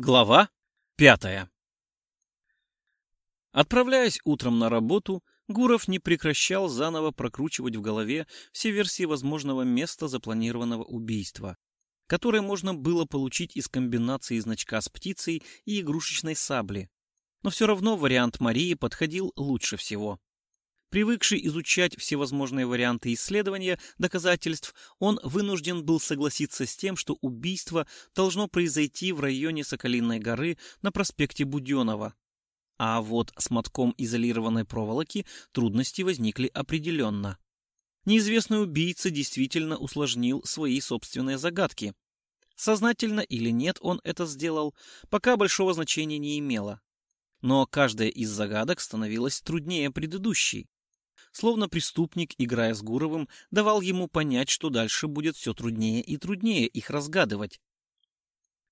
Глава пятая Отправляясь утром на работу, Гуров не прекращал заново прокручивать в голове все версии возможного места запланированного убийства, которое можно было получить из комбинации значка с птицей и игрушечной сабли. Но все равно вариант Марии подходил лучше всего. Привыкший изучать всевозможные варианты исследования доказательств, он вынужден был согласиться с тем, что убийство должно произойти в районе Соколиной горы на проспекте Буденова. А вот с мотком изолированной проволоки трудности возникли определенно. Неизвестный убийца действительно усложнил свои собственные загадки. Сознательно или нет он это сделал, пока большого значения не имело. Но каждая из загадок становилась труднее предыдущей словно преступник, играя с Гуровым, давал ему понять, что дальше будет все труднее и труднее их разгадывать.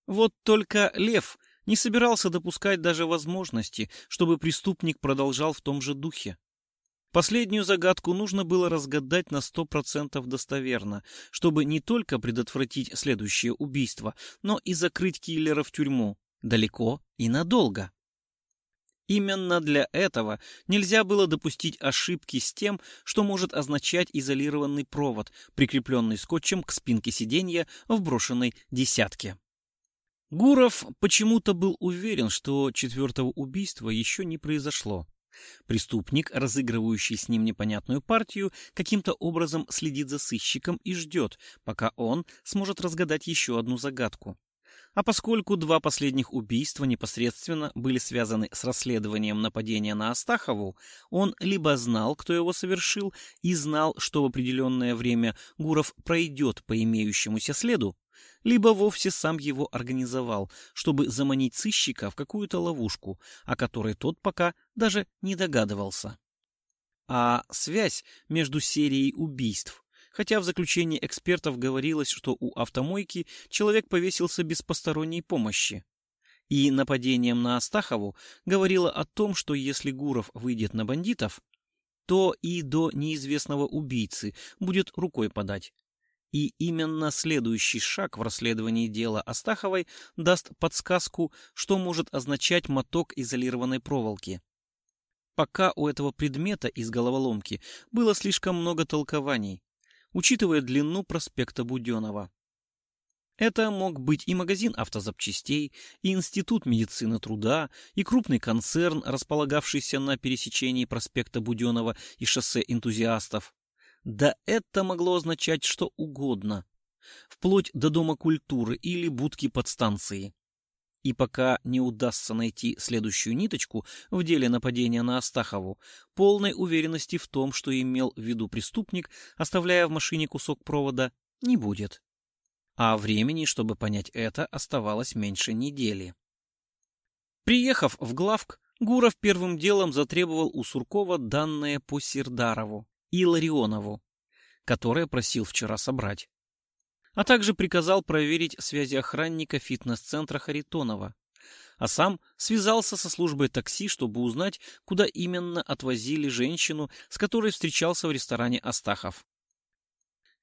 Вот только Лев не собирался допускать даже возможности, чтобы преступник продолжал в том же духе. Последнюю загадку нужно было разгадать на сто процентов достоверно, чтобы не только предотвратить следующее убийство, но и закрыть киллера в тюрьму далеко и надолго. Именно для этого нельзя было допустить ошибки с тем, что может означать изолированный провод, прикрепленный скотчем к спинке сиденья в брошенной десятке. Гуров почему-то был уверен, что четвертого убийства еще не произошло. Преступник, разыгрывающий с ним непонятную партию, каким-то образом следит за сыщиком и ждет, пока он сможет разгадать еще одну загадку. А поскольку два последних убийства непосредственно были связаны с расследованием нападения на Астахову, он либо знал, кто его совершил, и знал, что в определенное время Гуров пройдет по имеющемуся следу, либо вовсе сам его организовал, чтобы заманить сыщика в какую-то ловушку, о которой тот пока даже не догадывался. А связь между серией убийств хотя в заключении экспертов говорилось, что у автомойки человек повесился без посторонней помощи. И нападением на Астахову говорило о том, что если Гуров выйдет на бандитов, то и до неизвестного убийцы будет рукой подать. И именно следующий шаг в расследовании дела Астаховой даст подсказку, что может означать моток изолированной проволоки. Пока у этого предмета из головоломки было слишком много толкований, учитывая длину проспекта Буденова. Это мог быть и магазин автозапчастей, и институт медицины труда, и крупный концерн, располагавшийся на пересечении проспекта Буденова и шоссе энтузиастов. Да это могло означать что угодно, вплоть до Дома культуры или будки подстанции. И пока не удастся найти следующую ниточку в деле нападения на Астахову, полной уверенности в том, что имел в виду преступник, оставляя в машине кусок провода, не будет. А времени, чтобы понять это, оставалось меньше недели. Приехав в главк, Гуров первым делом затребовал у Суркова данные по Сердарову и Ларионову, которые просил вчера собрать а также приказал проверить связи охранника фитнес-центра Харитонова, а сам связался со службой такси, чтобы узнать, куда именно отвозили женщину, с которой встречался в ресторане Астахов.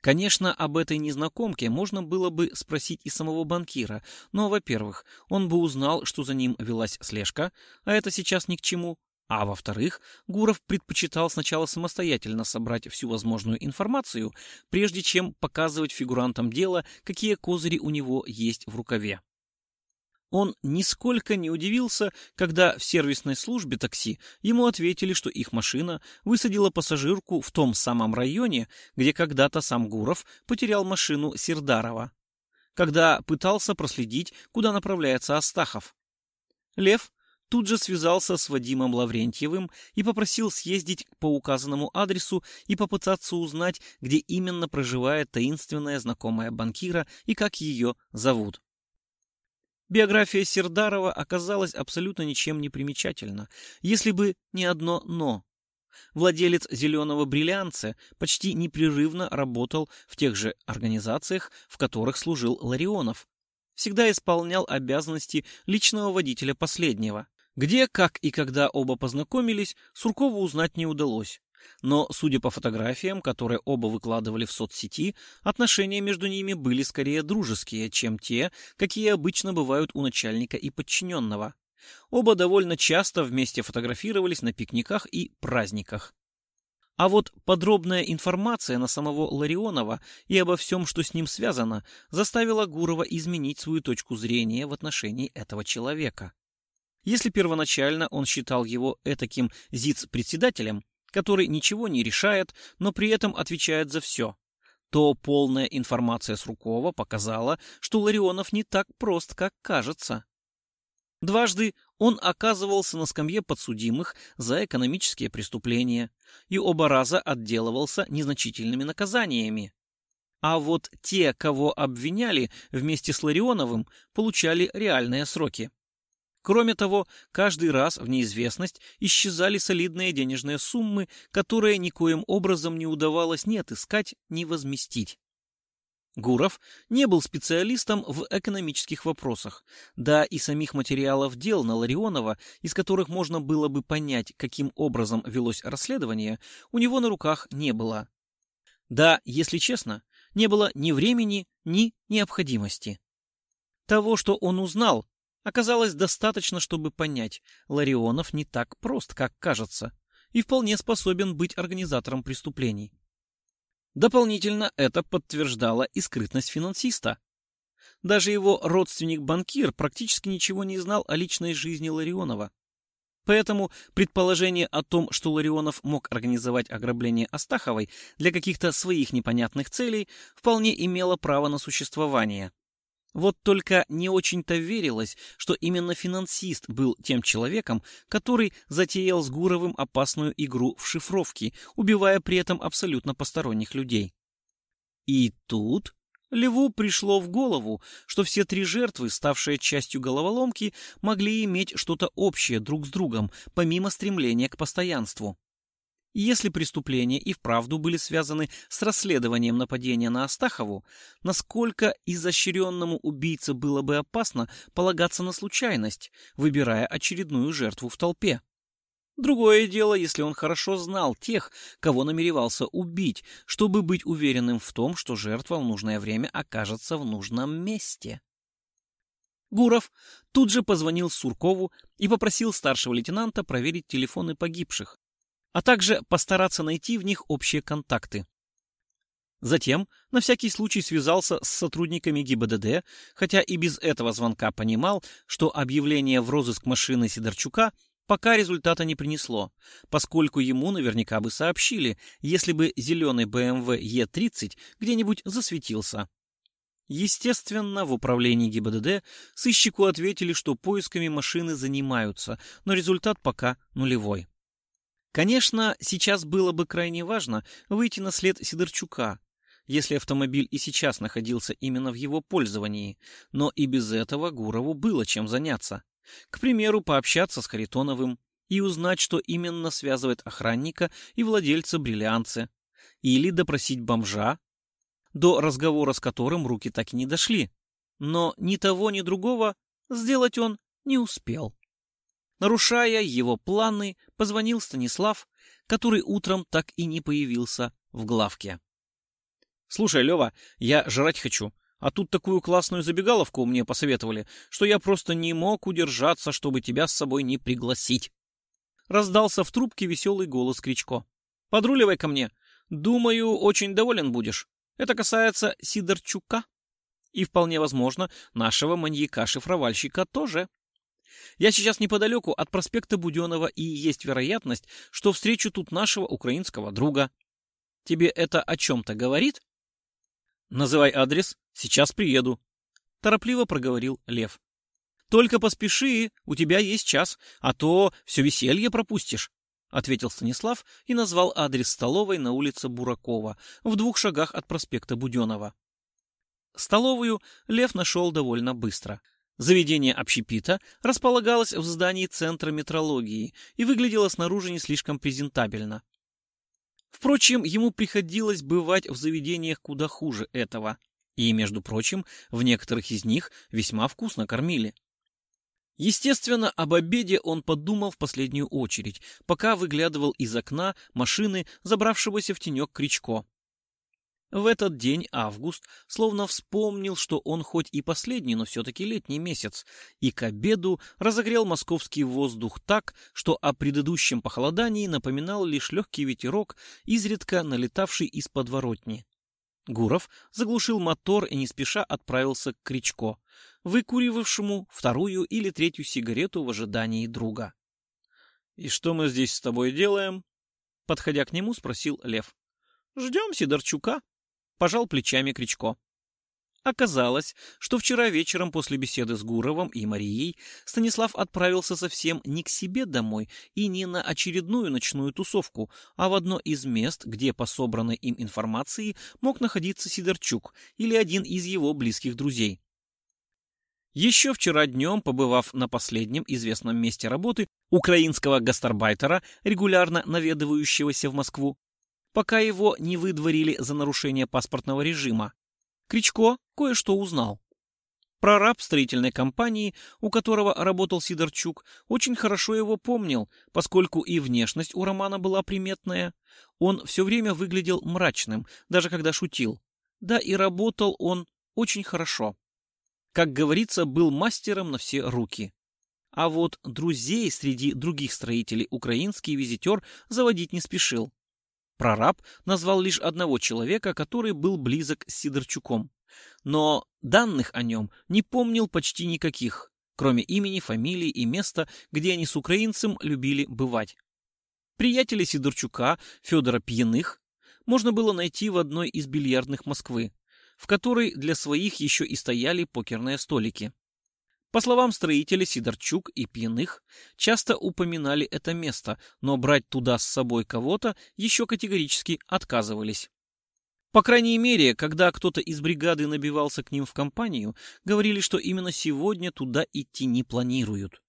Конечно, об этой незнакомке можно было бы спросить и самого банкира, но, во-первых, он бы узнал, что за ним велась слежка, а это сейчас ни к чему, а во-вторых, Гуров предпочитал сначала самостоятельно собрать всю возможную информацию, прежде чем показывать фигурантам дела, какие козыри у него есть в рукаве. Он нисколько не удивился, когда в сервисной службе такси ему ответили, что их машина высадила пассажирку в том самом районе, где когда-то сам Гуров потерял машину Сердарова, когда пытался проследить, куда направляется Астахов. Лев тут же связался с Вадимом Лаврентьевым и попросил съездить по указанному адресу и попытаться узнать, где именно проживает таинственная знакомая банкира и как ее зовут. Биография Сердарова оказалась абсолютно ничем не примечательна, если бы не одно «но». Владелец «Зеленого бриллианца» почти непрерывно работал в тех же организациях, в которых служил Ларионов. Всегда исполнял обязанности личного водителя последнего. Где, как и когда оба познакомились, Суркову узнать не удалось. Но, судя по фотографиям, которые оба выкладывали в соцсети, отношения между ними были скорее дружеские, чем те, какие обычно бывают у начальника и подчиненного. Оба довольно часто вместе фотографировались на пикниках и праздниках. А вот подробная информация на самого Ларионова и обо всем, что с ним связано, заставила Гурова изменить свою точку зрения в отношении этого человека. Если первоначально он считал его этаким ЗИЦ-председателем, который ничего не решает, но при этом отвечает за все, то полная информация с Рукова показала, что Ларионов не так прост, как кажется. Дважды он оказывался на скамье подсудимых за экономические преступления и оба раза отделывался незначительными наказаниями. А вот те, кого обвиняли вместе с Ларионовым, получали реальные сроки. Кроме того, каждый раз в неизвестность исчезали солидные денежные суммы, которые никоим образом не удавалось ни отыскать, ни возместить. Гуров не был специалистом в экономических вопросах, да и самих материалов дел на Ларионова, из которых можно было бы понять, каким образом велось расследование, у него на руках не было. Да, если честно, не было ни времени, ни необходимости. Того, что он узнал, оказалось достаточно, чтобы понять, Ларионов не так прост, как кажется, и вполне способен быть организатором преступлений. Дополнительно это подтверждало и скрытность финансиста. Даже его родственник-банкир практически ничего не знал о личной жизни Ларионова. Поэтому предположение о том, что Ларионов мог организовать ограбление Астаховой для каких-то своих непонятных целей, вполне имело право на существование. Вот только не очень-то верилось, что именно финансист был тем человеком, который затеял с Гуровым опасную игру в шифровки, убивая при этом абсолютно посторонних людей. И тут Леву пришло в голову, что все три жертвы, ставшие частью головоломки, могли иметь что-то общее друг с другом, помимо стремления к постоянству. Если преступления и вправду были связаны с расследованием нападения на Астахову, насколько изощренному убийце было бы опасно полагаться на случайность, выбирая очередную жертву в толпе? Другое дело, если он хорошо знал тех, кого намеревался убить, чтобы быть уверенным в том, что жертва в нужное время окажется в нужном месте. Гуров тут же позвонил Суркову и попросил старшего лейтенанта проверить телефоны погибших, а также постараться найти в них общие контакты. Затем на всякий случай связался с сотрудниками ГИБДД, хотя и без этого звонка понимал, что объявление в розыск машины Сидорчука пока результата не принесло, поскольку ему наверняка бы сообщили, если бы зеленый BMW E30 где-нибудь засветился. Естественно, в управлении ГИБДД сыщику ответили, что поисками машины занимаются, но результат пока нулевой. Конечно, сейчас было бы крайне важно выйти на след Сидорчука, если автомобиль и сейчас находился именно в его пользовании, но и без этого Гурову было чем заняться. К примеру, пообщаться с Харитоновым и узнать, что именно связывает охранника и владельца бриллианца, или допросить бомжа, до разговора с которым руки так и не дошли. Но ни того, ни другого сделать он не успел. Нарушая его планы, позвонил Станислав, который утром так и не появился в главке. «Слушай, Лева, я жрать хочу, а тут такую классную забегаловку мне посоветовали, что я просто не мог удержаться, чтобы тебя с собой не пригласить». Раздался в трубке веселый голос Кричко. «Подруливай ко мне. Думаю, очень доволен будешь. Это касается Сидорчука. И вполне возможно, нашего маньяка-шифровальщика тоже». Я сейчас неподалеку от проспекта Буденова, и есть вероятность, что встречу тут нашего украинского друга. Тебе это о чем-то говорит? Называй адрес, сейчас приеду. Торопливо проговорил Лев. Только поспеши, у тебя есть час, а то все веселье пропустишь. — ответил Станислав и назвал адрес столовой на улице Буракова, в двух шагах от проспекта Буденова. Столовую Лев нашел довольно быстро. Заведение общепита располагалось в здании Центра метрологии и выглядело снаружи не слишком презентабельно. Впрочем, ему приходилось бывать в заведениях куда хуже этого, и, между прочим, в некоторых из них весьма вкусно кормили. Естественно, об обеде он подумал в последнюю очередь, пока выглядывал из окна машины, забравшегося в тенек Кричко. В этот день Август словно вспомнил, что он хоть и последний, но все-таки летний месяц, и к обеду разогрел московский воздух так, что о предыдущем похолодании напоминал лишь легкий ветерок, изредка налетавший из подворотни. Гуров заглушил мотор и не спеша отправился к Кричко, выкуривавшему вторую или третью сигарету в ожидании друга. «И что мы здесь с тобой делаем?» Подходя к нему, спросил Лев. «Ждем Сидорчука», пожал плечами Кричко. Оказалось, что вчера вечером после беседы с Гуровым и Марией Станислав отправился совсем не к себе домой и не на очередную ночную тусовку, а в одно из мест, где по собранной им информации мог находиться Сидорчук или один из его близких друзей. Еще вчера днем, побывав на последнем известном месте работы украинского гастарбайтера, регулярно наведывающегося в Москву, пока его не выдворили за нарушение паспортного режима. Кричко кое-что узнал. Прораб строительной компании, у которого работал Сидорчук, очень хорошо его помнил, поскольку и внешность у Романа была приметная. Он все время выглядел мрачным, даже когда шутил. Да и работал он очень хорошо. Как говорится, был мастером на все руки. А вот друзей среди других строителей украинский визитер заводить не спешил. Прораб назвал лишь одного человека, который был близок с Сидорчуком. Но данных о нем не помнил почти никаких, кроме имени, фамилии и места, где они с украинцем любили бывать. Приятеля Сидорчука, Федора Пьяных, можно было найти в одной из бильярдных Москвы, в которой для своих еще и стояли покерные столики. По словам строителей, Сидорчук и Пьяных часто упоминали это место, но брать туда с собой кого-то еще категорически отказывались. По крайней мере, когда кто-то из бригады набивался к ним в компанию, говорили, что именно сегодня туда идти не планируют.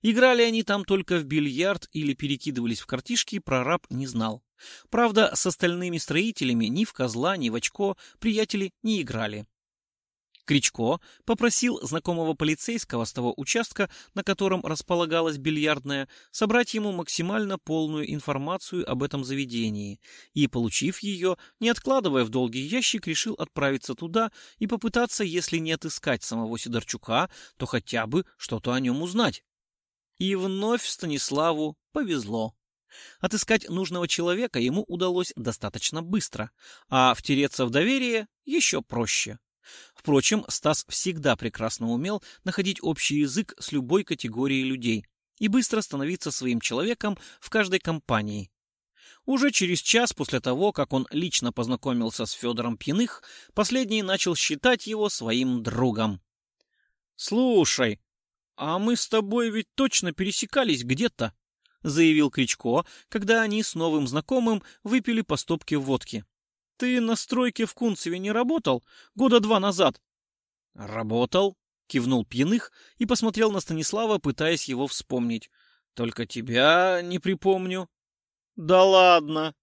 Играли они там только в бильярд или перекидывались в картишки, прораб не знал. Правда, с остальными строителями ни в козла, ни в очко приятели не играли. Кричко попросил знакомого полицейского с того участка, на котором располагалась бильярдная, собрать ему максимально полную информацию об этом заведении, и, получив ее, не откладывая в долгий ящик, решил отправиться туда и попытаться, если не отыскать самого Сидорчука, то хотя бы что-то о нем узнать. И вновь Станиславу повезло. Отыскать нужного человека ему удалось достаточно быстро, а втереться в доверие еще проще. Впрочем, Стас всегда прекрасно умел находить общий язык с любой категорией людей и быстро становиться своим человеком в каждой компании. Уже через час после того, как он лично познакомился с Федором Пьяных, последний начал считать его своим другом. «Слушай, а мы с тобой ведь точно пересекались где-то», заявил Кричко, когда они с новым знакомым выпили по стопке водки. Ты на стройке в Кунцеве не работал года два назад? Работал, кивнул пьяных и посмотрел на Станислава, пытаясь его вспомнить. Только тебя не припомню. Да ладно,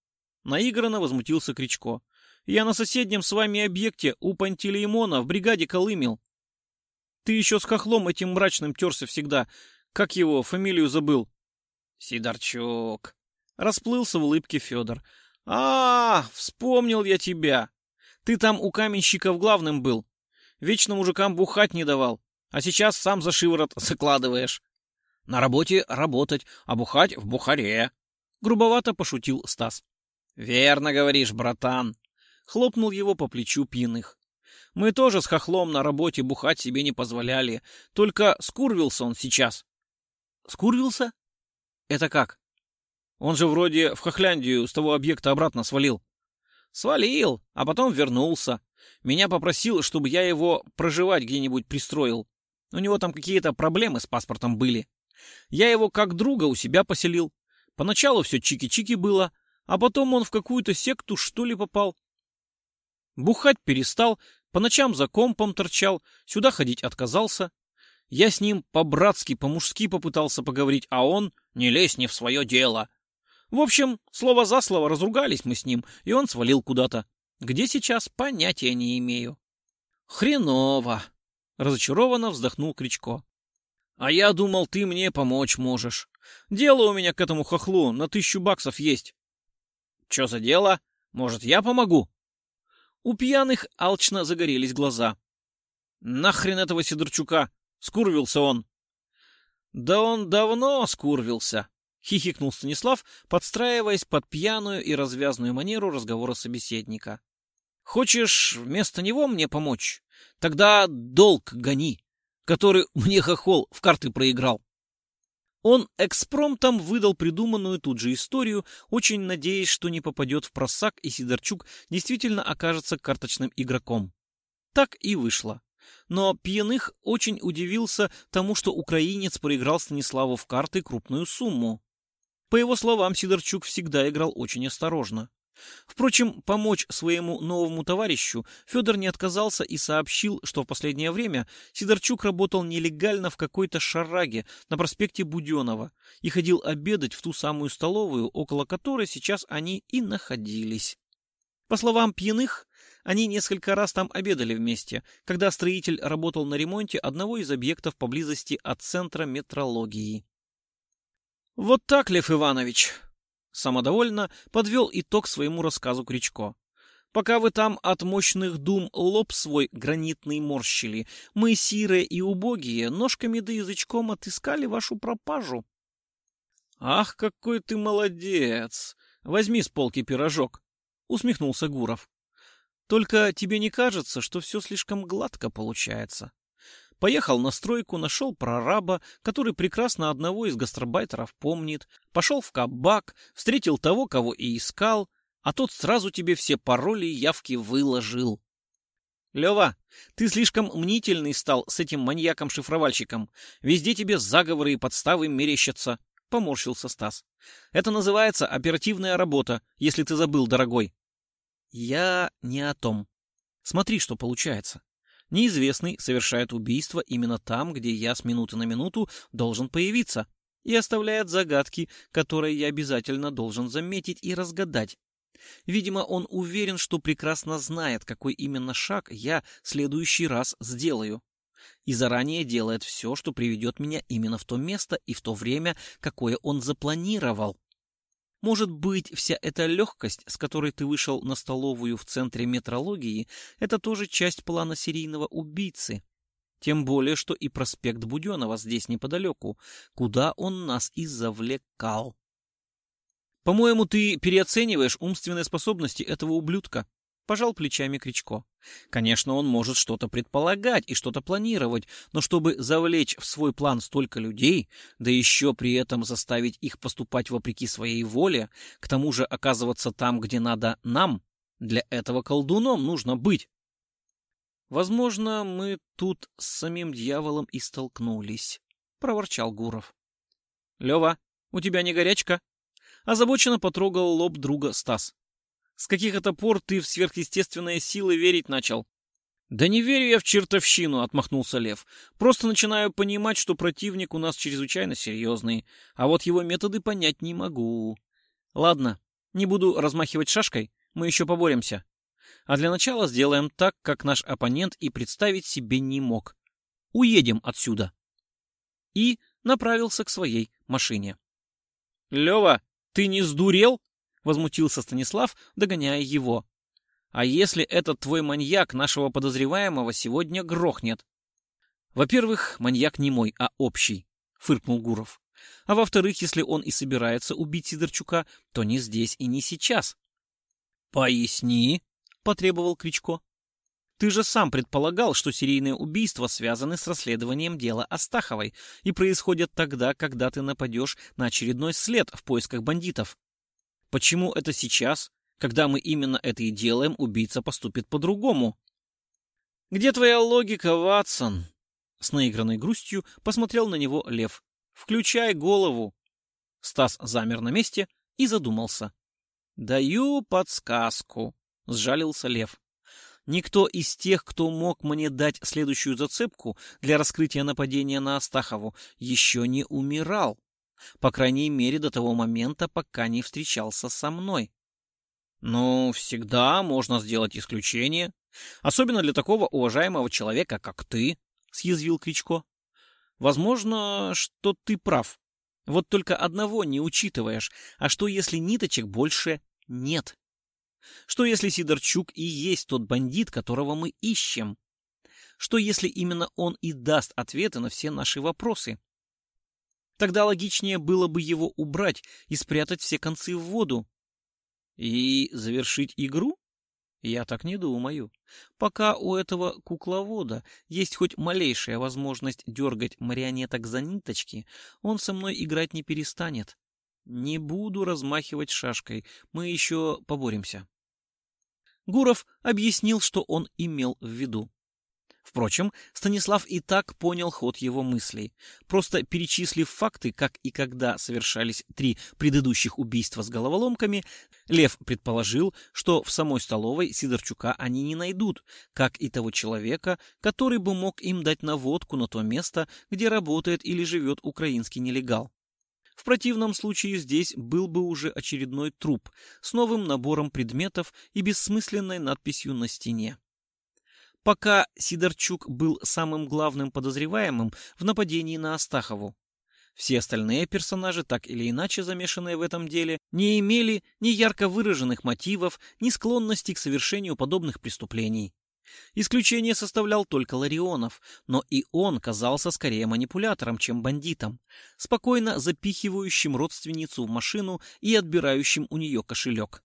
наигранно возмутился Кричко. Я на соседнем с вами объекте у Пантелеймона в бригаде колымел. Ты еще с хохлом этим мрачным терся всегда. Как его, фамилию забыл? Сидорчук. Расплылся в улыбке Федор. А, вспомнил я тебя. Ты там у каменщиков главным был. Вечно мужикам бухать не давал, а сейчас сам за шиворот закладываешь. На работе работать, а бухать в бухаре. Грубовато пошутил Стас. Верно говоришь, братан. Хлопнул его по плечу пьяных. Мы тоже с хохлом на работе бухать себе не позволяли. Только скурвился он сейчас. Скурвился? Это как? Он же вроде в Хохляндию с того объекта обратно свалил. Свалил, а потом вернулся. Меня попросил, чтобы я его проживать где-нибудь пристроил. У него там какие-то проблемы с паспортом были. Я его как друга у себя поселил. Поначалу все чики-чики было, а потом он в какую-то секту что ли попал. Бухать перестал, по ночам за компом торчал, сюда ходить отказался. Я с ним по-братски, по-мужски попытался поговорить, а он «не лезь не в свое дело». В общем, слово за слово разругались мы с ним, и он свалил куда-то. Где сейчас, понятия не имею. Хреново. Разочарованно вздохнул Кричко. А я думал, ты мне помочь можешь. Дело у меня к этому хохлу на тысячу баксов есть. Че за дело? Может, я помогу? У пьяных алчно загорелись глаза. Нахрен этого Сидорчука? Скурвился он. Да он давно скурвился, хихикнул Станислав, подстраиваясь под пьяную и развязную манеру разговора собеседника. Хочешь вместо него мне помочь? Тогда долг гони, который мне хохол в карты проиграл. Он экспромтом выдал придуманную тут же историю, очень надеясь, что не попадет в просак и Сидорчук действительно окажется карточным игроком. Так и вышло. Но Пьяных очень удивился тому, что украинец проиграл Станиславу в карты крупную сумму. По его словам, Сидорчук всегда играл очень осторожно. Впрочем, помочь своему новому товарищу Федор не отказался и сообщил, что в последнее время Сидорчук работал нелегально в какой-то шараге на проспекте Буденова и ходил обедать в ту самую столовую, около которой сейчас они и находились. По словам пьяных, они несколько раз там обедали вместе, когда строитель работал на ремонте одного из объектов поблизости от центра метрологии. «Вот так, Лев Иванович», Самодовольно подвел итог своему рассказу Кричко. Пока вы там от мощных дум лоб свой гранитный морщили, мы, сирые и убогие, ножками да язычком отыскали вашу пропажу. Ах, какой ты молодец! Возьми с полки пирожок, усмехнулся Гуров. Только тебе не кажется, что все слишком гладко получается? Поехал на стройку, нашел прораба, который прекрасно одного из гастробайтеров помнит. Пошел в кабак, встретил того, кого и искал, а тот сразу тебе все пароли и явки выложил. Лева, ты слишком мнительный стал с этим маньяком-шифровальщиком. Везде тебе заговоры и подставы мерещатся. Поморщился Стас. Это называется оперативная работа, если ты забыл, дорогой. Я не о том. Смотри, что получается. Неизвестный совершает убийство именно там, где я с минуты на минуту должен появиться, и оставляет загадки, которые я обязательно должен заметить и разгадать. Видимо, он уверен, что прекрасно знает, какой именно шаг я следующий раз сделаю. И заранее делает все, что приведет меня именно в то место и в то время, какое он запланировал. Может быть, вся эта легкость, с которой ты вышел на столовую в центре метрологии, это тоже часть плана серийного убийцы. Тем более, что и проспект Буденова здесь неподалеку, куда он нас и завлекал. По-моему, ты переоцениваешь умственные способности этого ублюдка. Пожал плечами Кричко. Конечно, он может что-то предполагать и что-то планировать, но чтобы завлечь в свой план столько людей, да еще при этом заставить их поступать вопреки своей воле, к тому же оказываться там, где надо нам, для этого колдуном нужно быть. Возможно, мы тут с самим дьяволом и столкнулись, проворчал Гуров. Лева, у тебя не горячка? Озабоченно потрогал лоб друга Стас. С каких это пор ты в сверхъестественные силы верить начал? Да не верю я в чертовщину, отмахнулся Лев. Просто начинаю понимать, что противник у нас чрезвычайно серьезный, а вот его методы понять не могу. Ладно, не буду размахивать шашкой, мы еще поборемся. А для начала сделаем так, как наш оппонент и представить себе не мог. Уедем отсюда. И направился к своей машине. Лева, ты не сдурел? Возмутился Станислав, догоняя его. А если этот твой маньяк нашего подозреваемого сегодня грохнет? Во-первых, маньяк не мой, а общий, фыркнул Гуров. А во-вторых, если он и собирается убить Сидорчука, то не здесь и не сейчас. Поясни, потребовал Кричко. Ты же сам предполагал, что серийные убийства связаны с расследованием дела Астаховой и происходят тогда, когда ты нападешь на очередной след в поисках бандитов. Почему это сейчас, когда мы именно это и делаем, убийца поступит по-другому? Где твоя логика, Ватсон? С наигранной грустью посмотрел на него Лев. Включай голову. Стас замер на месте и задумался. Даю подсказку, сжалился Лев. Никто из тех, кто мог мне дать следующую зацепку для раскрытия нападения на Астахову, еще не умирал. По крайней мере, до того момента, пока не встречался со мной. Ну, всегда можно сделать исключение. Особенно для такого уважаемого человека, как ты, — съязвил Кричко. Возможно, что ты прав. Вот только одного не учитываешь. А что, если ниточек больше нет? Что, если Сидорчук и есть тот бандит, которого мы ищем? Что, если именно он и даст ответы на все наши вопросы? Тогда логичнее было бы его убрать и спрятать все концы в воду. И завершить игру? Я так не думаю. Пока у этого кукловода есть хоть малейшая возможность дергать марионеток за ниточки, он со мной играть не перестанет. Не буду размахивать шашкой, мы еще поборемся. Гуров объяснил, что он имел в виду. Впрочем, Станислав и так понял ход его мыслей. Просто перечислив факты, как и когда совершались три предыдущих убийства с головоломками, Лев предположил, что в самой столовой Сидорчука они не найдут, как и того человека, который бы мог им дать наводку на то место, где работает или живет украинский нелегал. В противном случае здесь был бы уже очередной труп с новым набором предметов и бессмысленной надписью на стене. Пока Сидорчук был самым главным подозреваемым в нападении на Астахову. Все остальные персонажи, так или иначе замешанные в этом деле, не имели ни ярко выраженных мотивов, ни склонности к совершению подобных преступлений. Исключение составлял только Ларионов, но и он казался скорее манипулятором, чем бандитом, спокойно запихивающим родственницу в машину и отбирающим у нее кошелек.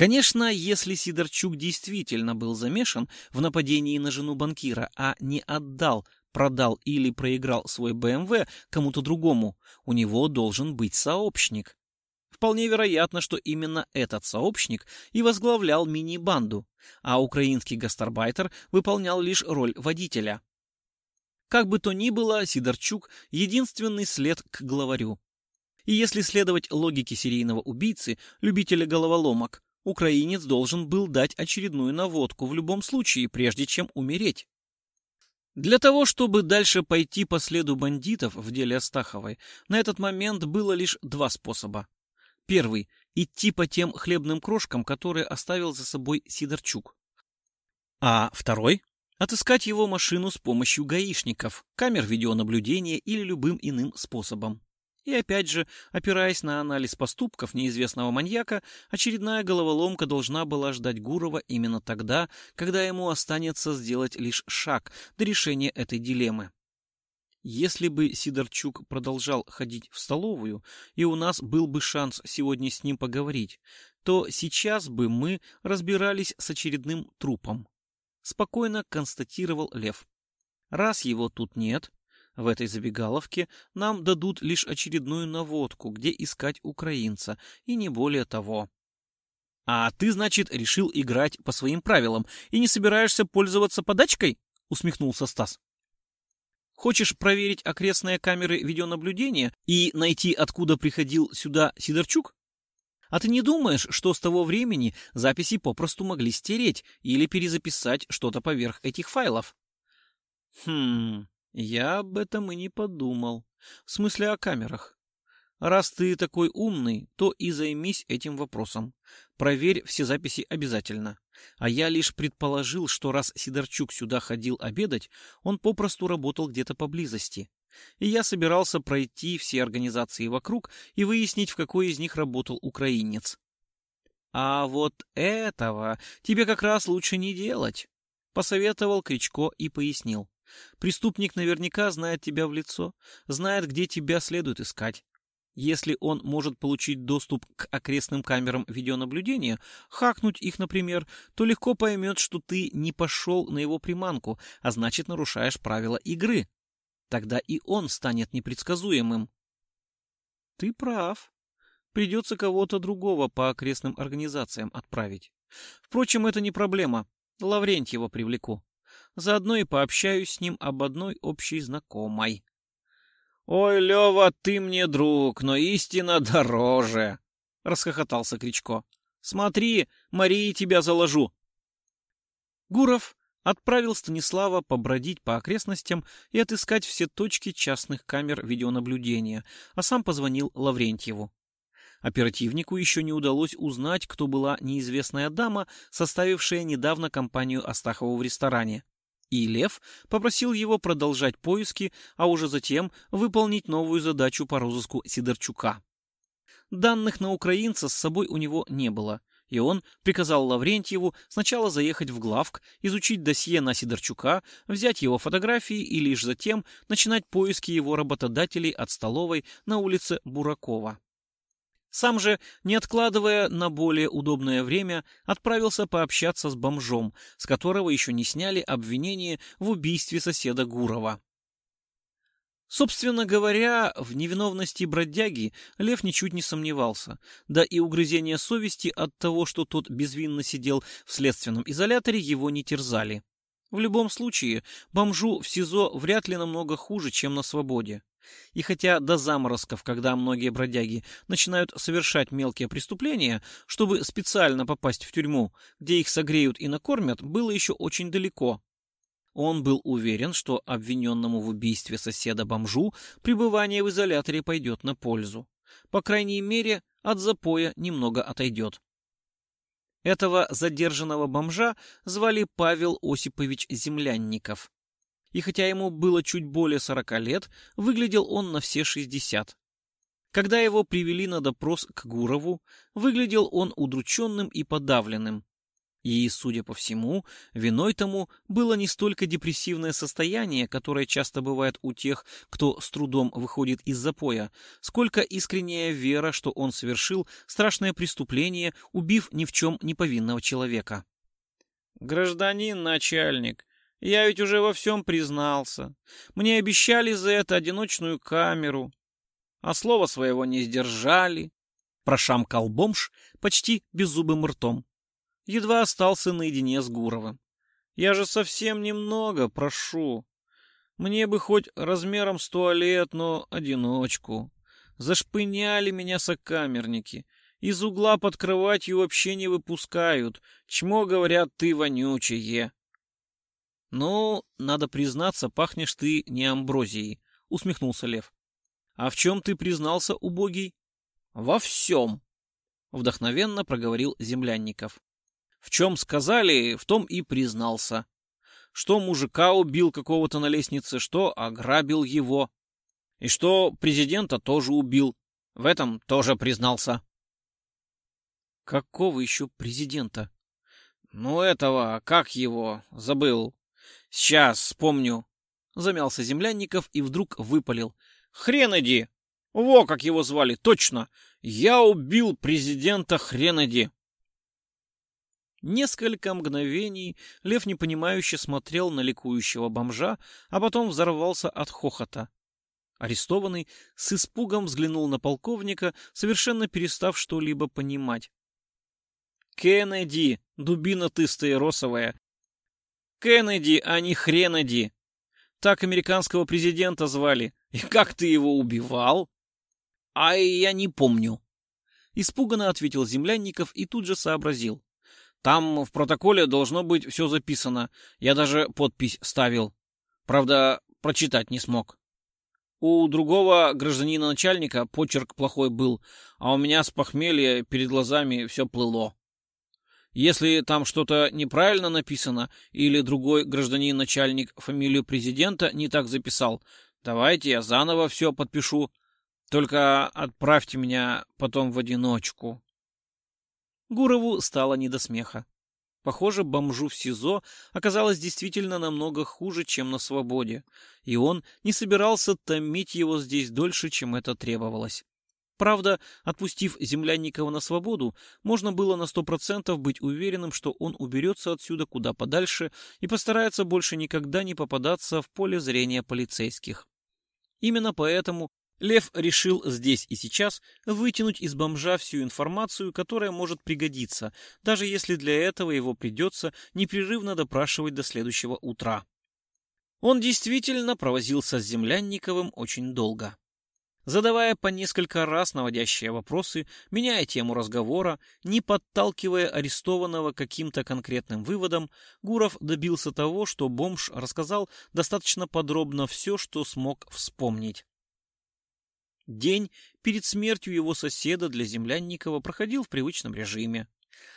Конечно, если Сидорчук действительно был замешан в нападении на жену банкира, а не отдал, продал или проиграл свой БМВ кому-то другому, у него должен быть сообщник. Вполне вероятно, что именно этот сообщник и возглавлял мини-банду, а украинский гастарбайтер выполнял лишь роль водителя. Как бы то ни было, Сидорчук — единственный след к главарю. И если следовать логике серийного убийцы, любителя головоломок, украинец должен был дать очередную наводку в любом случае, прежде чем умереть. Для того, чтобы дальше пойти по следу бандитов в деле Астаховой, на этот момент было лишь два способа. Первый – идти по тем хлебным крошкам, которые оставил за собой Сидорчук. А второй – отыскать его машину с помощью гаишников, камер видеонаблюдения или любым иным способом. И опять же, опираясь на анализ поступков неизвестного маньяка, очередная головоломка должна была ждать Гурова именно тогда, когда ему останется сделать лишь шаг до решения этой дилеммы. Если бы Сидорчук продолжал ходить в столовую, и у нас был бы шанс сегодня с ним поговорить, то сейчас бы мы разбирались с очередным трупом. Спокойно констатировал Лев. Раз его тут нет, в этой забегаловке нам дадут лишь очередную наводку, где искать украинца, и не более того. А ты, значит, решил играть по своим правилам и не собираешься пользоваться подачкой? Усмехнулся Стас. Хочешь проверить окрестные камеры видеонаблюдения и найти, откуда приходил сюда Сидорчук? А ты не думаешь, что с того времени записи попросту могли стереть или перезаписать что-то поверх этих файлов? Хм, я об этом и не подумал. В смысле о камерах. Раз ты такой умный, то и займись этим вопросом. Проверь все записи обязательно. А я лишь предположил, что раз Сидорчук сюда ходил обедать, он попросту работал где-то поблизости. И я собирался пройти все организации вокруг и выяснить, в какой из них работал украинец. А вот этого тебе как раз лучше не делать, посоветовал Кричко и пояснил. Преступник наверняка знает тебя в лицо, знает, где тебя следует искать. Если он может получить доступ к окрестным камерам видеонаблюдения, хакнуть их, например, то легко поймет, что ты не пошел на его приманку, а значит нарушаешь правила игры. Тогда и он станет непредсказуемым. Ты прав. Придется кого-то другого по окрестным организациям отправить. Впрочем, это не проблема. Лаврентьева привлеку. Заодно и пообщаюсь с ним об одной общей знакомой. «Ой, Лева, ты мне друг, но истина дороже!» — расхохотался Кричко. «Смотри, Марии тебя заложу!» Гуров отправил Станислава побродить по окрестностям и отыскать все точки частных камер видеонаблюдения, а сам позвонил Лаврентьеву. Оперативнику еще не удалось узнать, кто была неизвестная дама, составившая недавно компанию Астахову в ресторане. И Лев попросил его продолжать поиски, а уже затем выполнить новую задачу по розыску Сидорчука. Данных на украинца с собой у него не было, и он приказал Лаврентьеву сначала заехать в главк, изучить досье на Сидорчука, взять его фотографии и лишь затем начинать поиски его работодателей от столовой на улице Буракова. Сам же, не откладывая на более удобное время, отправился пообщаться с бомжом, с которого еще не сняли обвинение в убийстве соседа Гурова. Собственно говоря, в невиновности бродяги Лев ничуть не сомневался, да и угрызения совести от того, что тот безвинно сидел в следственном изоляторе, его не терзали. В любом случае, бомжу в СИЗО вряд ли намного хуже, чем на свободе. И хотя до заморозков, когда многие бродяги начинают совершать мелкие преступления, чтобы специально попасть в тюрьму, где их согреют и накормят, было еще очень далеко. Он был уверен, что обвиненному в убийстве соседа-бомжу пребывание в изоляторе пойдет на пользу. По крайней мере, от запоя немного отойдет. Этого задержанного бомжа звали Павел Осипович Землянников. И хотя ему было чуть более сорока лет, выглядел он на все шестьдесят. Когда его привели на допрос к Гурову, выглядел он удрученным и подавленным. И, судя по всему, виной тому было не столько депрессивное состояние, которое часто бывает у тех, кто с трудом выходит из запоя, сколько искренняя вера, что он совершил страшное преступление, убив ни в чем не повинного человека. «Гражданин начальник, я ведь уже во всем признался. Мне обещали за это одиночную камеру, а слова своего не сдержали», прошамкал бомж почти беззубым ртом едва остался наедине с Гуровым. «Я же совсем немного прошу. Мне бы хоть размером с туалет, но одиночку. Зашпыняли меня сокамерники. Из угла под кроватью вообще не выпускают. Чмо, говорят, ты вонючее». «Ну, надо признаться, пахнешь ты не амброзией», — усмехнулся Лев. «А в чем ты признался, убогий?» «Во всем», — вдохновенно проговорил Землянников. В чем сказали, в том и признался. Что мужика убил какого-то на лестнице, что ограбил его. И что президента тоже убил. В этом тоже признался. Какого еще президента? Ну, этого, как его, забыл. Сейчас вспомню. Замялся землянников и вдруг выпалил. Хренеди! Во, как его звали, точно! Я убил президента Хренеди! Несколько мгновений Лев непонимающе смотрел на ликующего бомжа, а потом взорвался от хохота. Арестованный с испугом взглянул на полковника, совершенно перестав что-либо понимать. «Кеннеди, дубина ты стаиросовая! Кеннеди, а не Хренеди! Так американского президента звали. И как ты его убивал?» «А я не помню», — испуганно ответил землянников и тут же сообразил. Там в протоколе должно быть все записано. Я даже подпись ставил. Правда, прочитать не смог. У другого гражданина начальника почерк плохой был, а у меня с похмелья перед глазами все плыло. Если там что-то неправильно написано, или другой гражданин-начальник фамилию президента не так записал, давайте я заново все подпишу. Только отправьте меня потом в одиночку. Гурову стало не до смеха. Похоже, бомжу в СИЗО оказалось действительно намного хуже, чем на свободе, и он не собирался томить его здесь дольше, чем это требовалось. Правда, отпустив Землянникова на свободу, можно было на сто процентов быть уверенным, что он уберется отсюда куда подальше и постарается больше никогда не попадаться в поле зрения полицейских. Именно поэтому Лев решил здесь и сейчас вытянуть из бомжа всю информацию, которая может пригодиться, даже если для этого его придется непрерывно допрашивать до следующего утра. Он действительно провозился с Землянниковым очень долго. Задавая по несколько раз наводящие вопросы, меняя тему разговора, не подталкивая арестованного каким-то конкретным выводом, Гуров добился того, что бомж рассказал достаточно подробно все, что смог вспомнить. День перед смертью его соседа для Землянникова проходил в привычном режиме.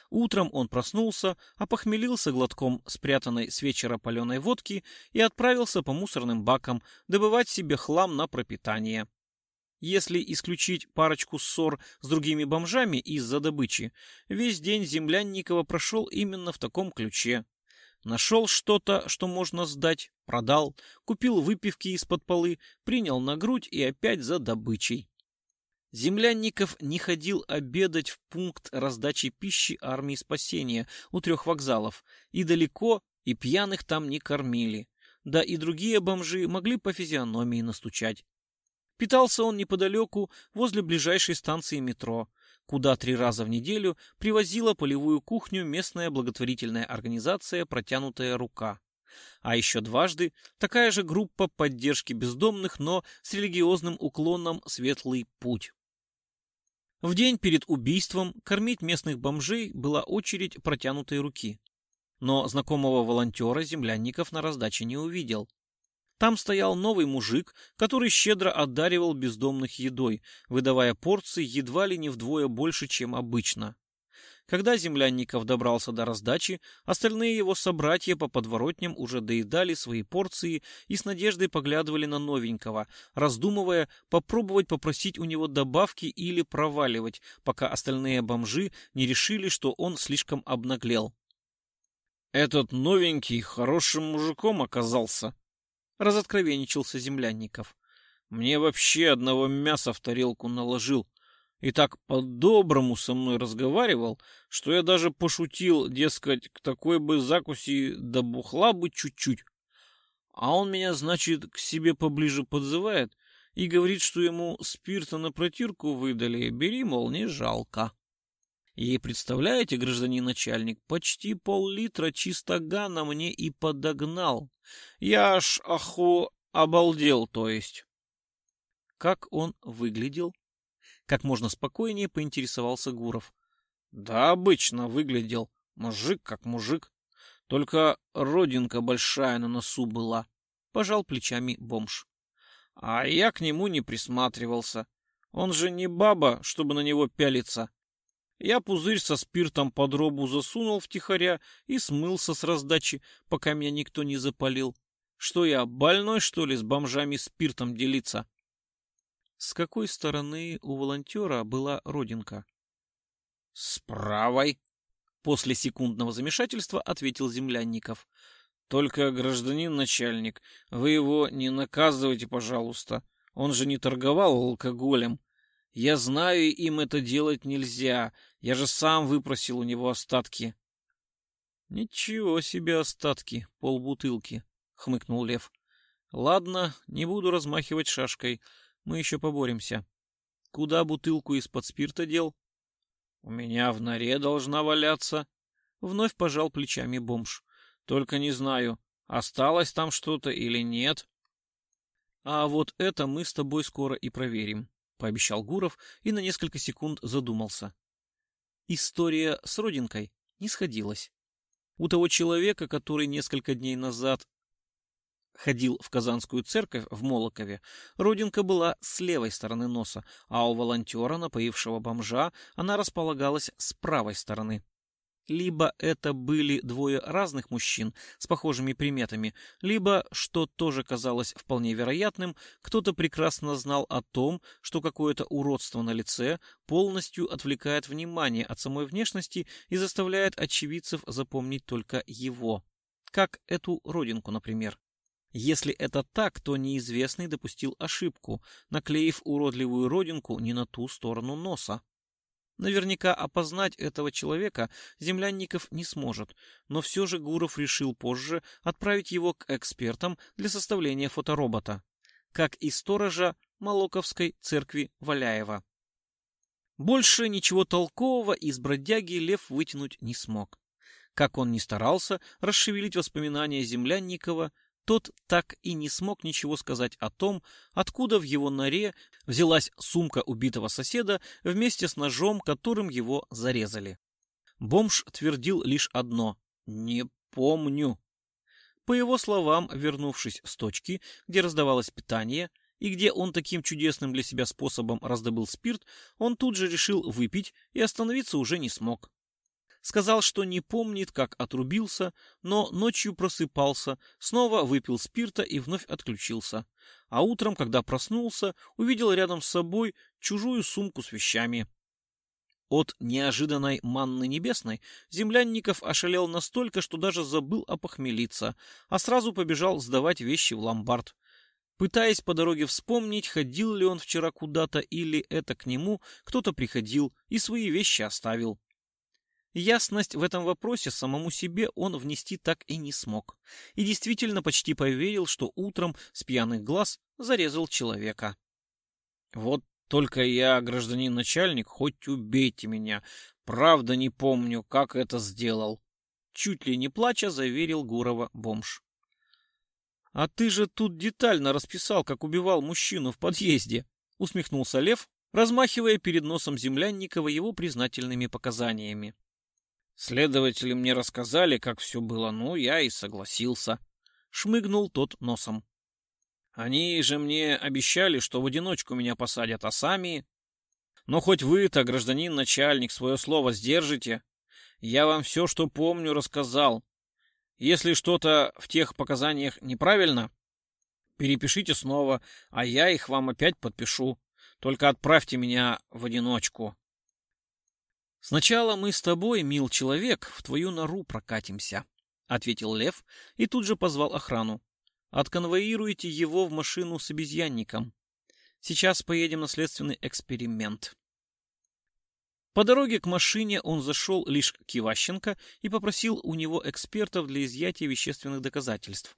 Утром он проснулся, опохмелился глотком спрятанной с вечера паленой водки и отправился по мусорным бакам добывать себе хлам на пропитание. Если исключить парочку ссор с другими бомжами из-за добычи, весь день Землянникова прошел именно в таком ключе. Нашел что-то, что можно сдать, продал, купил выпивки из-под полы, принял на грудь и опять за добычей. Землянников не ходил обедать в пункт раздачи пищи армии спасения у трех вокзалов, и далеко, и пьяных там не кормили. Да и другие бомжи могли по физиономии настучать. Питался он неподалеку, возле ближайшей станции метро, куда три раза в неделю привозила полевую кухню местная благотворительная организация «Протянутая рука». А еще дважды такая же группа поддержки бездомных, но с религиозным уклоном «Светлый путь». В день перед убийством кормить местных бомжей была очередь протянутой руки. Но знакомого волонтера землянников на раздаче не увидел. Там стоял новый мужик, который щедро одаривал бездомных едой, выдавая порции едва ли не вдвое больше, чем обычно. Когда землянников добрался до раздачи, остальные его собратья по подворотням уже доедали свои порции и с надеждой поглядывали на новенького, раздумывая попробовать попросить у него добавки или проваливать, пока остальные бомжи не решили, что он слишком обнаглел. «Этот новенький хорошим мужиком оказался», — разоткровенничался землянников. «Мне вообще одного мяса в тарелку наложил и так по-доброму со мной разговаривал, что я даже пошутил, дескать, к такой бы закуси да бухла бы чуть-чуть. А он меня, значит, к себе поближе подзывает и говорит, что ему спирта на протирку выдали, бери, мол, не жалко. И представляете, гражданин начальник, почти пол-литра чистогана мне и подогнал. Я аж, аху, обалдел, то есть. Как он выглядел? Как можно спокойнее поинтересовался Гуров. Да, обычно выглядел. Мужик как мужик. Только родинка большая на носу была. Пожал плечами бомж. А я к нему не присматривался. Он же не баба, чтобы на него пялиться. Я пузырь со спиртом под робу засунул втихаря и смылся с раздачи, пока меня никто не запалил. Что я, больной, что ли, с бомжами спиртом делиться? С какой стороны у волонтера была родинка? — С правой, — после секундного замешательства ответил землянников. — Только, гражданин начальник, вы его не наказывайте, пожалуйста. Он же не торговал алкоголем. Я знаю, им это делать нельзя. Я же сам выпросил у него остатки. — Ничего себе остатки, полбутылки, — хмыкнул Лев. — Ладно, не буду размахивать шашкой. — мы еще поборемся. Куда бутылку из-под спирта дел? У меня в норе должна валяться. Вновь пожал плечами бомж. Только не знаю, осталось там что-то или нет. А вот это мы с тобой скоро и проверим, пообещал Гуров и на несколько секунд задумался. История с родинкой не сходилась. У того человека, который несколько дней назад ходил в Казанскую церковь в Молокове, родинка была с левой стороны носа, а у волонтера, напоившего бомжа, она располагалась с правой стороны. Либо это были двое разных мужчин с похожими приметами, либо, что тоже казалось вполне вероятным, кто-то прекрасно знал о том, что какое-то уродство на лице полностью отвлекает внимание от самой внешности и заставляет очевидцев запомнить только его. Как эту родинку, например. Если это так, то неизвестный допустил ошибку, наклеив уродливую родинку не на ту сторону носа. Наверняка опознать этого человека землянников не сможет, но все же Гуров решил позже отправить его к экспертам для составления фоторобота, как и сторожа Молоковской церкви Валяева. Больше ничего толкового из бродяги Лев вытянуть не смог. Как он ни старался расшевелить воспоминания Землянникова, тот так и не смог ничего сказать о том, откуда в его норе взялась сумка убитого соседа вместе с ножом, которым его зарезали. Бомж твердил лишь одно «не помню». По его словам, вернувшись с точки, где раздавалось питание, и где он таким чудесным для себя способом раздобыл спирт, он тут же решил выпить и остановиться уже не смог. Сказал, что не помнит, как отрубился, но ночью просыпался, снова выпил спирта и вновь отключился. А утром, когда проснулся, увидел рядом с собой чужую сумку с вещами. От неожиданной манны небесной землянников ошалел настолько, что даже забыл опохмелиться, а сразу побежал сдавать вещи в ломбард. Пытаясь по дороге вспомнить, ходил ли он вчера куда-то или это к нему кто-то приходил и свои вещи оставил. Ясность в этом вопросе самому себе он внести так и не смог. И действительно почти поверил, что утром с пьяных глаз зарезал человека. Вот только я, гражданин начальник, хоть убейте меня. Правда не помню, как это сделал. Чуть ли не плача, заверил Гурова бомж. А ты же тут детально расписал, как убивал мужчину в подъезде, усмехнулся Лев, размахивая перед носом Землянникова его признательными показаниями. Следователи мне рассказали, как все было, ну, я и согласился. Шмыгнул тот носом. Они же мне обещали, что в одиночку меня посадят, а сами... Но хоть вы-то, гражданин начальник, свое слово сдержите. Я вам все, что помню, рассказал. Если что-то в тех показаниях неправильно, перепишите снова, а я их вам опять подпишу. Только отправьте меня в одиночку. «Сначала мы с тобой, мил человек, в твою нору прокатимся», — ответил Лев и тут же позвал охрану. «Отконвоируйте его в машину с обезьянником. Сейчас поедем на следственный эксперимент». По дороге к машине он зашел лишь к Иващенко и попросил у него экспертов для изъятия вещественных доказательств.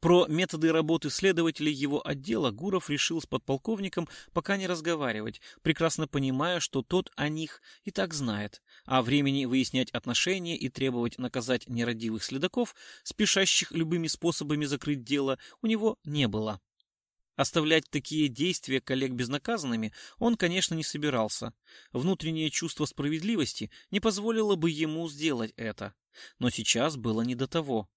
Про методы работы следователей его отдела Гуров решил с подполковником пока не разговаривать, прекрасно понимая, что тот о них и так знает, а времени выяснять отношения и требовать наказать нерадивых следаков, спешащих любыми способами закрыть дело, у него не было. Оставлять такие действия коллег безнаказанными он, конечно, не собирался. Внутреннее чувство справедливости не позволило бы ему сделать это. Но сейчас было не до того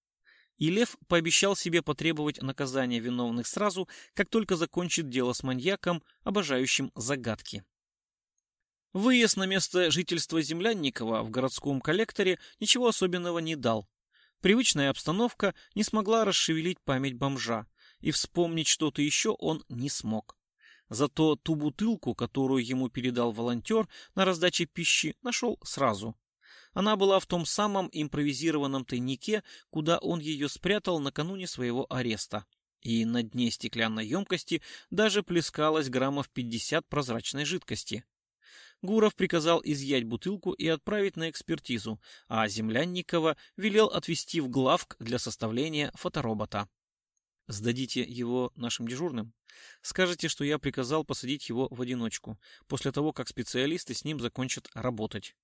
и Лев пообещал себе потребовать наказания виновных сразу, как только закончит дело с маньяком, обожающим загадки. Выезд на место жительства Землянникова в городском коллекторе ничего особенного не дал. Привычная обстановка не смогла расшевелить память бомжа, и вспомнить что-то еще он не смог. Зато ту бутылку, которую ему передал волонтер на раздаче пищи, нашел сразу. Она была в том самом импровизированном тайнике, куда он ее спрятал накануне своего ареста. И на дне стеклянной емкости даже плескалось граммов 50 прозрачной жидкости. Гуров приказал изъять бутылку и отправить на экспертизу, а Землянникова велел отвезти в главк для составления фоторобота. Сдадите его нашим дежурным. Скажете, что я приказал посадить его в одиночку, после того, как специалисты с ним закончат работать.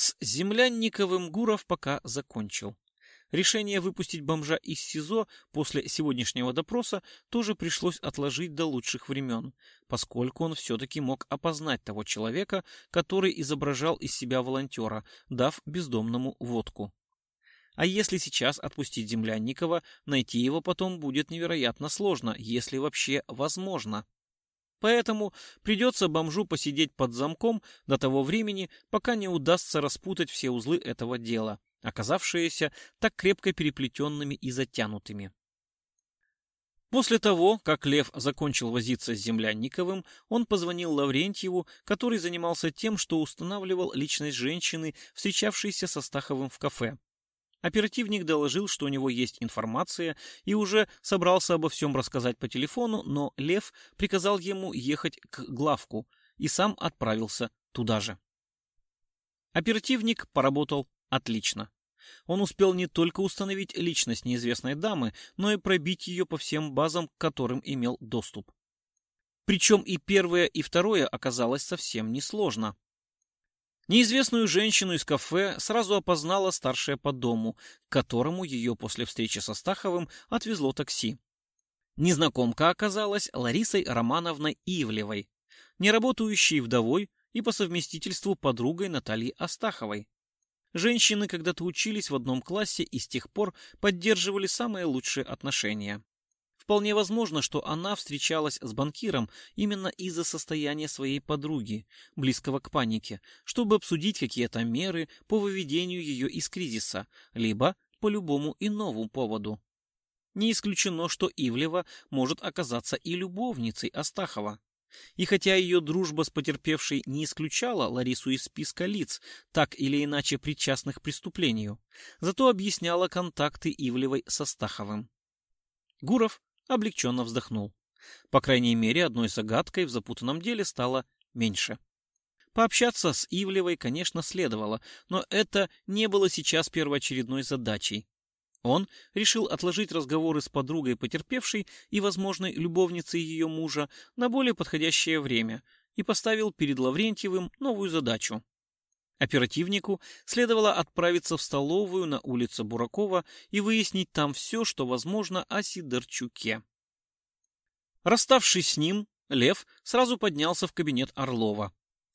С Землянниковым Гуров пока закончил. Решение выпустить бомжа из СИЗО после сегодняшнего допроса тоже пришлось отложить до лучших времен, поскольку он все-таки мог опознать того человека, который изображал из себя волонтера, дав бездомному водку. А если сейчас отпустить Землянникова, найти его потом будет невероятно сложно, если вообще возможно. Поэтому придется бомжу посидеть под замком до того времени, пока не удастся распутать все узлы этого дела, оказавшиеся так крепко переплетенными и затянутыми. После того, как Лев закончил возиться с Землянниковым, он позвонил Лаврентьеву, который занимался тем, что устанавливал личность женщины, встречавшейся со Стаховым в кафе. Оперативник доложил, что у него есть информация и уже собрался обо всем рассказать по телефону, но Лев приказал ему ехать к главку и сам отправился туда же. Оперативник поработал отлично. Он успел не только установить личность неизвестной дамы, но и пробить ее по всем базам, к которым имел доступ. Причем и первое, и второе оказалось совсем несложно. Неизвестную женщину из кафе сразу опознала старшая по дому, к которому ее после встречи со Стаховым отвезло такси. Незнакомка оказалась Ларисой Романовной Ивлевой, неработающей вдовой и по совместительству подругой Натальи Астаховой. Женщины когда-то учились в одном классе и с тех пор поддерживали самые лучшие отношения Вполне возможно, что она встречалась с банкиром именно из-за состояния своей подруги, близкого к панике, чтобы обсудить какие-то меры по выведению ее из кризиса, либо по любому иному поводу. Не исключено, что Ивлева может оказаться и любовницей Астахова. И хотя ее дружба с потерпевшей не исключала Ларису из списка лиц, так или иначе причастных к преступлению, зато объясняла контакты Ивлевой со Стаховым. Гуров облегченно вздохнул. По крайней мере, одной загадкой в запутанном деле стало меньше. Пообщаться с Ивлевой, конечно, следовало, но это не было сейчас первоочередной задачей. Он решил отложить разговоры с подругой потерпевшей и возможной любовницей ее мужа на более подходящее время и поставил перед Лаврентьевым новую задачу. Оперативнику следовало отправиться в столовую на улице Буракова и выяснить там все, что возможно о Сидорчуке. Расставшись с ним, Лев сразу поднялся в кабинет Орлова.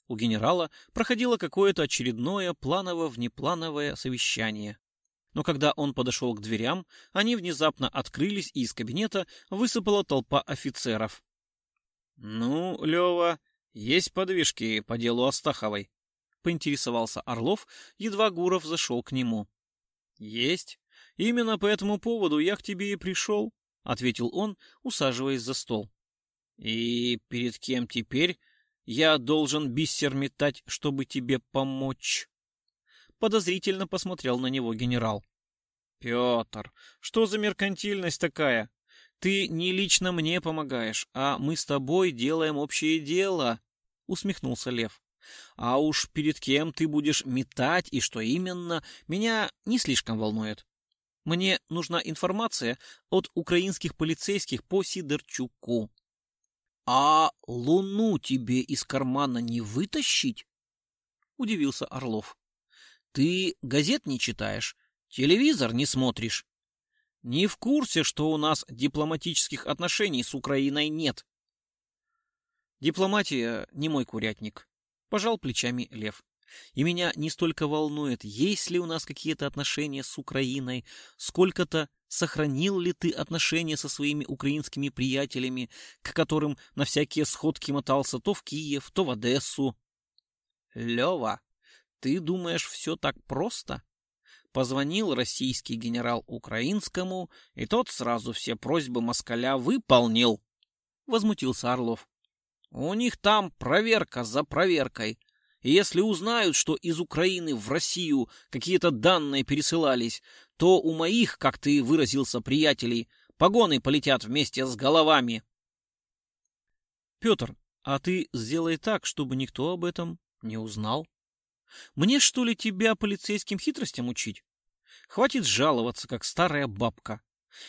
У генерала проходило какое-то очередное планово-внеплановое совещание. Но когда он подошел к дверям, они внезапно открылись, и из кабинета высыпала толпа офицеров. — Ну, Лева, есть подвижки по делу Астаховой? — поинтересовался Орлов, едва Гуров зашел к нему. — Есть. Именно по этому поводу я к тебе и пришел, — ответил он, усаживаясь за стол. — И перед кем теперь я должен бисер метать, чтобы тебе помочь? Подозрительно посмотрел на него генерал. Петр, что за меркантильность такая? Ты не лично мне помогаешь, а мы с тобой делаем общее дело, усмехнулся Лев. А уж перед кем ты будешь метать и что именно, меня не слишком волнует. Мне нужна информация от украинских полицейских по Сидорчуку. А луну тебе из кармана не вытащить? Удивился Орлов. Ты газет не читаешь, телевизор не смотришь. Не в курсе, что у нас дипломатических отношений с Украиной нет. Дипломатия не мой курятник, пожал плечами Лев. И меня не столько волнует, есть ли у нас какие-то отношения с Украиной, сколько-то сохранил ли ты отношения со своими украинскими приятелями, к которым на всякие сходки мотался то в Киев, то в Одессу. Лева, ты думаешь, все так просто? Позвонил российский генерал украинскому, и тот сразу все просьбы москаля выполнил. Возмутился Орлов. У них там проверка за проверкой. И если узнают, что из Украины в Россию какие-то данные пересылались, то у моих, как ты выразился, приятелей, погоны полетят вместе с головами. Петр, а ты сделай так, чтобы никто об этом не узнал. Мне, что ли, тебя полицейским хитростям учить? Хватит жаловаться, как старая бабка.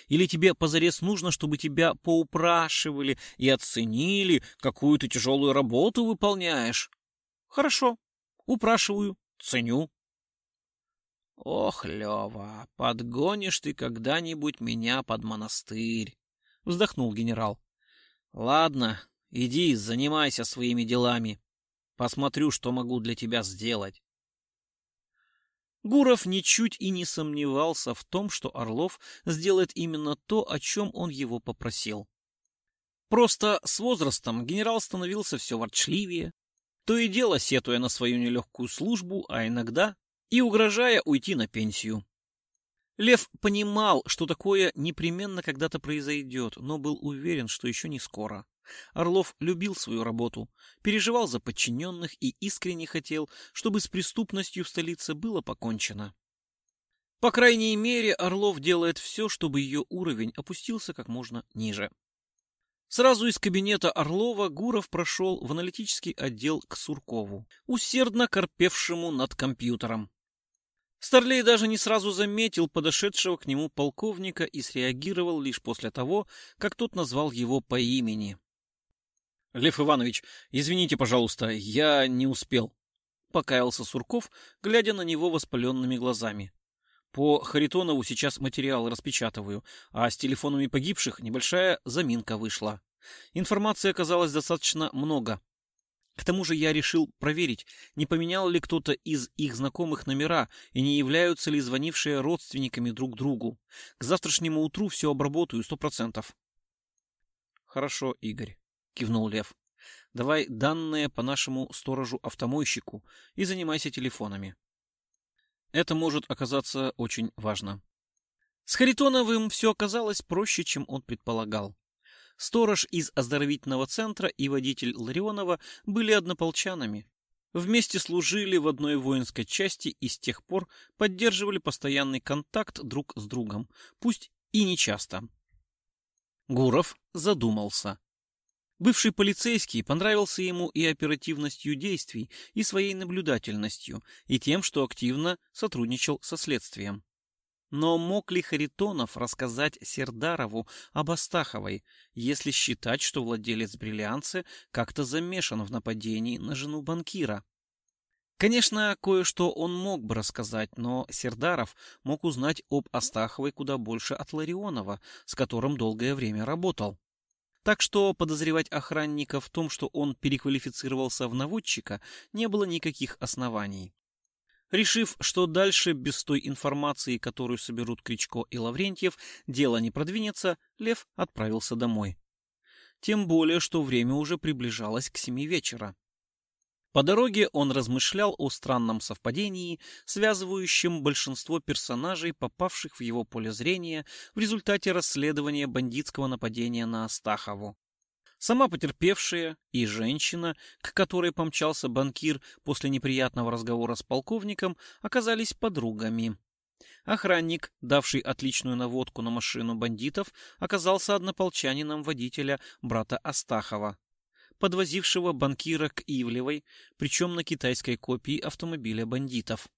Или тебе позарез нужно, чтобы тебя поупрашивали и оценили, какую ты тяжелую работу выполняешь? Хорошо, упрашиваю, ценю. Ох, Лева, подгонишь ты когда-нибудь меня под монастырь, вздохнул генерал. Ладно, иди, занимайся своими делами. Посмотрю, что могу для тебя сделать. Гуров ничуть и не сомневался в том, что Орлов сделает именно то, о чем он его попросил. Просто с возрастом генерал становился все ворчливее, то и дело сетуя на свою нелегкую службу, а иногда и угрожая уйти на пенсию. Лев понимал, что такое непременно когда-то произойдет, но был уверен, что еще не скоро. Орлов любил свою работу, переживал за подчиненных и искренне хотел, чтобы с преступностью в столице было покончено. По крайней мере, Орлов делает все, чтобы ее уровень опустился как можно ниже. Сразу из кабинета Орлова Гуров прошел в аналитический отдел к Суркову, усердно корпевшему над компьютером. Старлей даже не сразу заметил подошедшего к нему полковника и среагировал лишь после того, как тот назвал его по имени. Лев Иванович, извините, пожалуйста, я не успел. Покаялся Сурков, глядя на него воспаленными глазами. По Харитонову сейчас материал распечатываю, а с телефонами погибших небольшая заминка вышла. Информации оказалось достаточно много. К тому же я решил проверить, не поменял ли кто-то из их знакомых номера и не являются ли звонившие родственниками друг другу. К завтрашнему утру все обработаю сто процентов. Хорошо, Игорь, кивнул Лев. Давай данные по нашему сторожу-автомойщику и занимайся телефонами. Это может оказаться очень важно. С Харитоновым все оказалось проще, чем он предполагал. Сторож из оздоровительного центра и водитель Ларионова были однополчанами. Вместе служили в одной воинской части и с тех пор поддерживали постоянный контакт друг с другом, пусть и нечасто. Гуров задумался. Бывший полицейский понравился ему и оперативностью действий, и своей наблюдательностью, и тем, что активно сотрудничал со следствием. Но мог ли Харитонов рассказать Сердарову об Астаховой, если считать, что владелец бриллианца как-то замешан в нападении на жену банкира? Конечно, кое-что он мог бы рассказать, но Сердаров мог узнать об Астаховой куда больше от Ларионова, с которым долгое время работал. Так что подозревать охранника в том, что он переквалифицировался в наводчика, не было никаких оснований. Решив, что дальше без той информации, которую соберут Кричко и Лаврентьев, дело не продвинется, Лев отправился домой. Тем более, что время уже приближалось к семи вечера. По дороге он размышлял о странном совпадении, связывающем большинство персонажей, попавших в его поле зрения в результате расследования бандитского нападения на Астахову. Сама потерпевшая и женщина, к которой помчался банкир после неприятного разговора с полковником, оказались подругами. Охранник, давший отличную наводку на машину бандитов, оказался однополчанином водителя брата Астахова, подвозившего банкира к Ивлевой, причем на китайской копии автомобиля бандитов.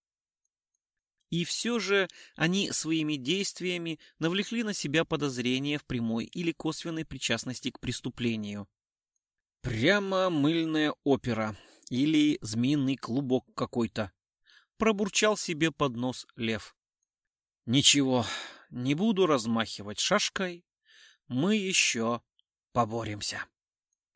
И все же они своими действиями навлекли на себя подозрения в прямой или косвенной причастности к преступлению. Прямо мыльная опера или змеиный клубок какой-то. Пробурчал себе под нос лев. Ничего, не буду размахивать шашкой. Мы еще поборемся.